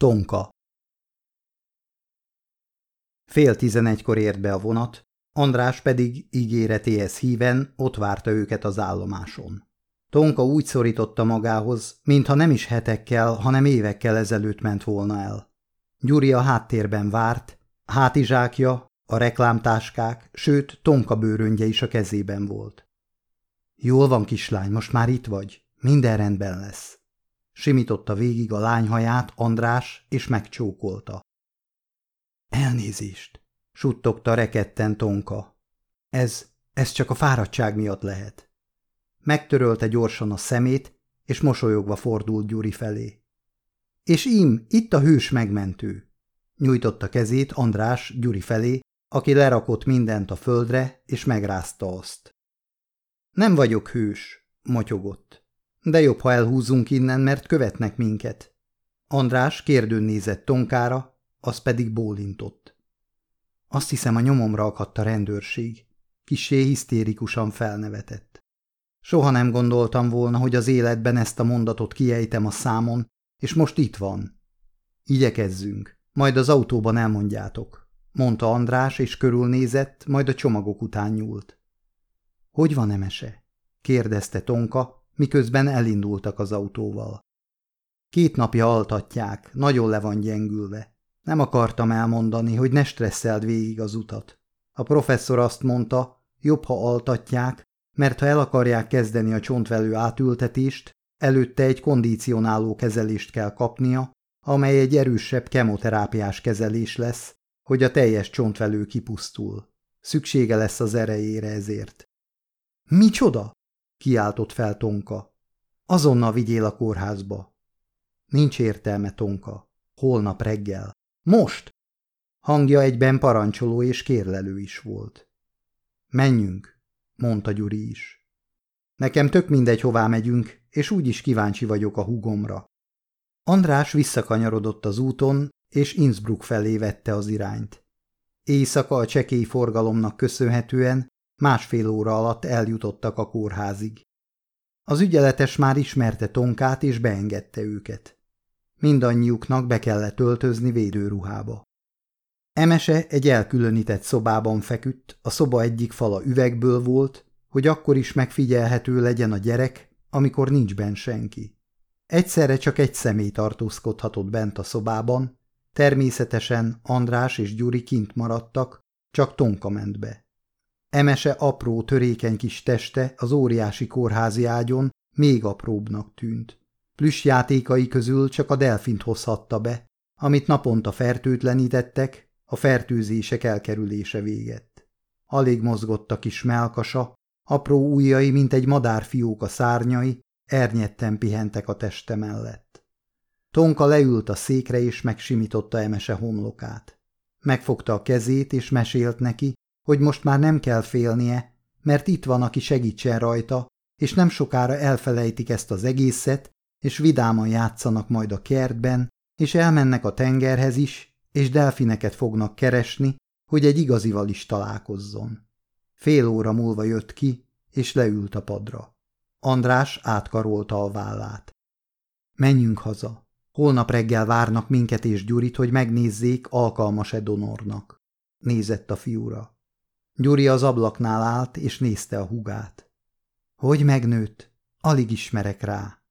Tonka Fél tizenegykor ért be a vonat, András pedig ígéretéhez híven ott várta őket az állomáson. Tonka úgy szorította magához, mintha nem is hetekkel, hanem évekkel ezelőtt ment volna el. Gyuri a háttérben várt, hátizsákja, a reklámtáskák, sőt, Tonka bőröngye is a kezében volt. Jól van, kislány, most már itt vagy. Minden rendben lesz. Simította végig a lányhaját András, és megcsókolta. Elnézést, suttogta reketten Tonka. Ez, ez csak a fáradtság miatt lehet. Megtörölte gyorsan a szemét, és mosolyogva fordult Gyuri felé. És im, itt a hős megmentő. Nyújtotta kezét András Gyuri felé, aki lerakott mindent a földre, és megrázta azt. Nem vagyok hős, motyogott. De jobb, ha elhúzunk innen, mert követnek minket. András kérdőn nézett Tonkára, az pedig bólintott. Azt hiszem, a nyomomra akadt a rendőrség. Kisé hisztérikusan felnevetett. Soha nem gondoltam volna, hogy az életben ezt a mondatot kiejtem a számon, és most itt van. Igyekezzünk, majd az autóban elmondjátok, mondta András, és körülnézett, majd a csomagok után nyúlt. Hogy van Emese? kérdezte Tonka, miközben elindultak az autóval. Két napja altatják, nagyon le van gyengülve. Nem akartam elmondani, hogy ne stresszeld végig az utat. A professzor azt mondta, jobb, ha altatják, mert ha el akarják kezdeni a csontvelő átültetést, előtte egy kondicionáló kezelést kell kapnia, amely egy erősebb kemoterápiás kezelés lesz, hogy a teljes csontvelő kipusztul. Szüksége lesz az erejére ezért. – Micsoda? – kiáltott fel Tonka. – Azonnal vigyél a kórházba. – Nincs értelme, Tonka. Holnap reggel. Most! Hangja egyben parancsoló és kérlelő is volt. Menjünk, mondta Gyuri is. Nekem tök mindegy, hová megyünk, és úgy is kíváncsi vagyok a húgomra. András visszakanyarodott az úton, és Innsbruck felé vette az irányt. Éjszaka a csekély forgalomnak köszönhetően másfél óra alatt eljutottak a kórházig. Az ügyeletes már ismerte Tonkát, és beengedte őket. Mindannyiuknak be kellett öltözni védőruhába. Emese egy elkülönített szobában feküdt, a szoba egyik fala üvegből volt, hogy akkor is megfigyelhető legyen a gyerek, amikor nincs benn senki. Egyszerre csak egy személy tartózkodhatott bent a szobában, természetesen András és Gyuri kint maradtak, csak Tonka ment be. Emese apró, törékeny kis teste az óriási kórházi ágyon még apróbbnak tűnt. Plüss játékai közül csak a delfint hozhatta be, amit naponta fertőtlenítettek, a fertőzések elkerülése végett. Alig mozgott a kis melkasa, apró ujjai, mint egy madárfiók a szárnyai, ernyetten pihentek a teste mellett. Tonka leült a székre és megsimította Emese homlokát. Megfogta a kezét és mesélt neki, hogy most már nem kell félnie, mert itt van, aki segítsen rajta, és nem sokára elfelejtik ezt az egészet, és vidáman játszanak majd a kertben, és elmennek a tengerhez is, és delfineket fognak keresni, hogy egy igazival is találkozzon. Fél óra múlva jött ki, és leült a padra. András átkarolta a vállát. Menjünk haza. Holnap reggel várnak minket és Gyurit, hogy megnézzék, alkalmas-e donornak. Nézett a fiúra. Gyuri az ablaknál állt, és nézte a hugát. Hogy megnőtt? Alig ismerek rá.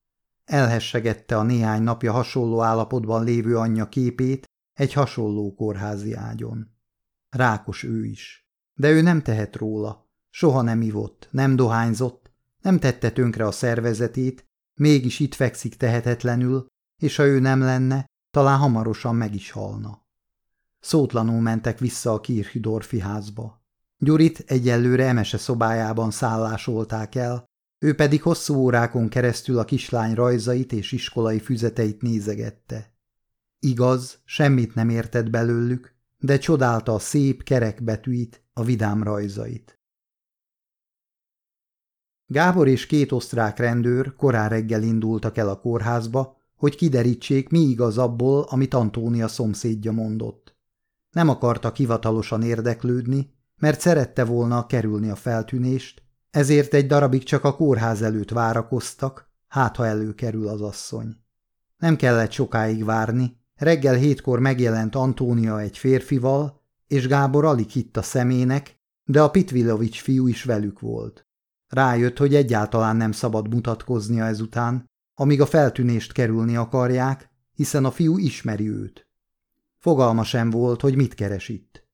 Elhessegette a néhány napja hasonló állapotban lévő anyja képét egy hasonló kórházi ágyon. Rákos ő is. De ő nem tehet róla. Soha nem ivott, nem dohányzott, nem tette tönkre a szervezetét, mégis itt fekszik tehetetlenül, és ha ő nem lenne, talán hamarosan meg is halna. Szótlanul mentek vissza a Kirchidorfi házba. Gyurit egyelőre Emese szobájában szállásolták el, ő pedig hosszú órákon keresztül a kislány rajzait és iskolai füzeteit nézegette. Igaz, semmit nem értett belőlük, de csodálta a szép, kerek betűit, a vidám rajzait. Gábor és két osztrák rendőr korán reggel indultak el a kórházba, hogy kiderítsék, mi igaz abból, amit Antónia szomszédja mondott. Nem akartak hivatalosan érdeklődni, mert szerette volna kerülni a feltűnést, ezért egy darabig csak a kórház előtt várakoztak, hát ha előkerül az asszony. Nem kellett sokáig várni, Reggel hétkor megjelent Antónia egy férfival, és Gábor alig hitt a szemének, de a Pitvilovics fiú is velük volt. Rájött, hogy egyáltalán nem szabad mutatkoznia ezután, amíg a feltűnést kerülni akarják, hiszen a fiú ismeri őt. Fogalma sem volt, hogy mit keres itt.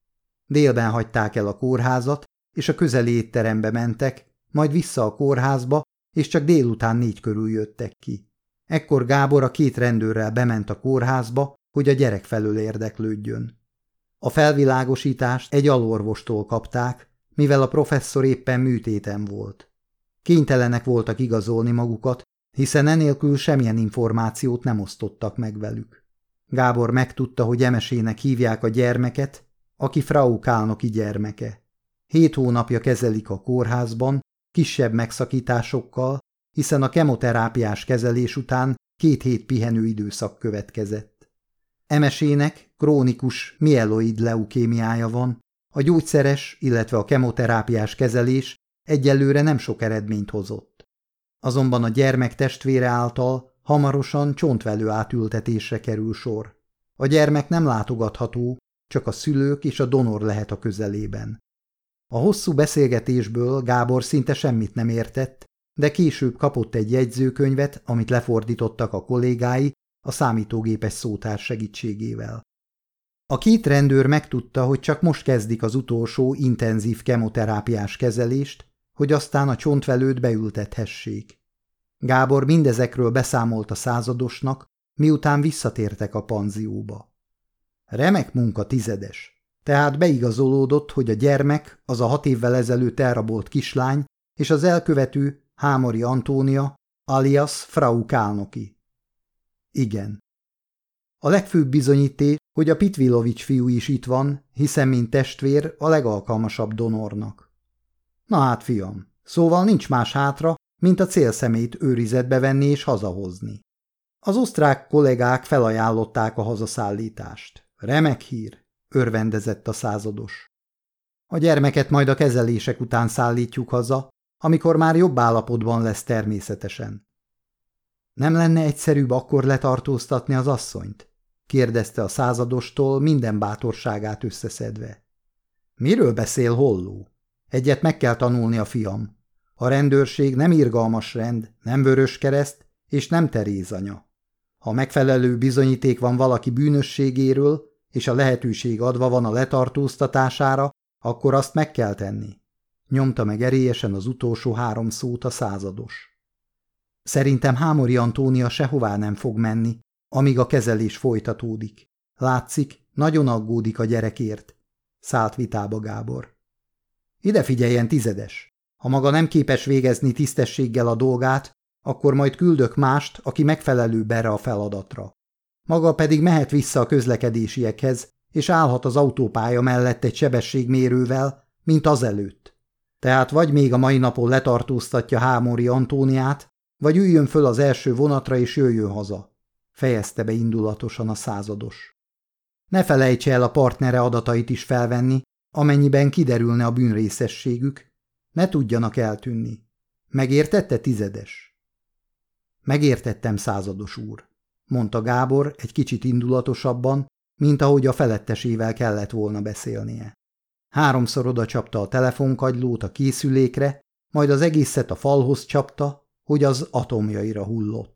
Délben hagyták el a kórházat, és a közeli étterembe mentek, majd vissza a kórházba, és csak délután négy körül jöttek ki. Ekkor Gábor a két rendőrrel bement a kórházba, hogy a gyerek felől érdeklődjön. A felvilágosítást egy alorvostól kapták, mivel a professzor éppen műtéten volt. Kénytelenek voltak igazolni magukat, hiszen enélkül semmilyen információt nem osztottak meg velük. Gábor megtudta, hogy emesének hívják a gyermeket, aki Frau Kálnoki gyermeke. Hét hónapja kezelik a kórházban, kisebb megszakításokkal, hiszen a kemoterápiás kezelés után két hét pihenő időszak következett. Emesének krónikus mieloid leukémiája van, a gyógyszeres, illetve a kemoterápiás kezelés egyelőre nem sok eredményt hozott. Azonban a gyermek testvére által hamarosan csontvelő átültetésre kerül sor. A gyermek nem látogatható, csak a szülők és a donor lehet a közelében. A hosszú beszélgetésből Gábor szinte semmit nem értett, de később kapott egy jegyzőkönyvet, amit lefordítottak a kollégái a számítógépes szótár segítségével. A két rendőr megtudta, hogy csak most kezdik az utolsó intenzív kemoterápiás kezelést, hogy aztán a csontvelőt beültethessék. Gábor mindezekről beszámolt a századosnak, miután visszatértek a panzióba. Remek munka tizedes. Tehát beigazolódott, hogy a gyermek az a hat évvel ezelőtt elrabolt kislány, és az elkövető Hámori Antónia, alias Frau Kálnoki. Igen. A legfőbb bizonyíték, hogy a Pitvilovics fiú is itt van, hiszen mint testvér a legalkalmasabb donornak. Na hát, fiam, szóval nincs más hátra, mint a célszemét őrizetbe venni és hazahozni. Az osztrák kollégák felajánlották a hazaszállítást. Remek hír, örvendezett a százados. A gyermeket majd a kezelések után szállítjuk haza, amikor már jobb állapotban lesz természetesen. Nem lenne egyszerűbb akkor letartóztatni az asszonyt? kérdezte a századostól minden bátorságát összeszedve. Miről beszél Holló? Egyet meg kell tanulni a fiam. A rendőrség nem irgalmas rend, nem vörös kereszt és nem Terézanya. Ha megfelelő bizonyíték van valaki bűnösségéről, és a lehetőség adva van a letartóztatására, akkor azt meg kell tenni. Nyomta meg erélyesen az utolsó három szót a százados. Szerintem Hámori Antónia sehová nem fog menni, amíg a kezelés folytatódik. Látszik, nagyon aggódik a gyerekért. Szállt vitába Gábor. Ide figyeljen, tizedes! Ha maga nem képes végezni tisztességgel a dolgát, akkor majd küldök mást, aki megfelelő erre a feladatra. Maga pedig mehet vissza a közlekedésiekhez, és állhat az autópálya mellett egy sebességmérővel, mint azelőtt. Tehát vagy még a mai napon letartóztatja Hámori Antóniát, vagy üljön föl az első vonatra és jöjjön haza fejezte be indulatosan a százados. Ne felejtse el a partnere adatait is felvenni, amennyiben kiderülne a bűnrészességük, ne tudjanak eltűnni. Megértette tizedes? Megértettem, százados úr, mondta Gábor egy kicsit indulatosabban, mint ahogy a felettesével kellett volna beszélnie. Háromszor oda csapta a telefonkagylót a készülékre, majd az egészet a falhoz csapta, hogy az atomjaira hullott.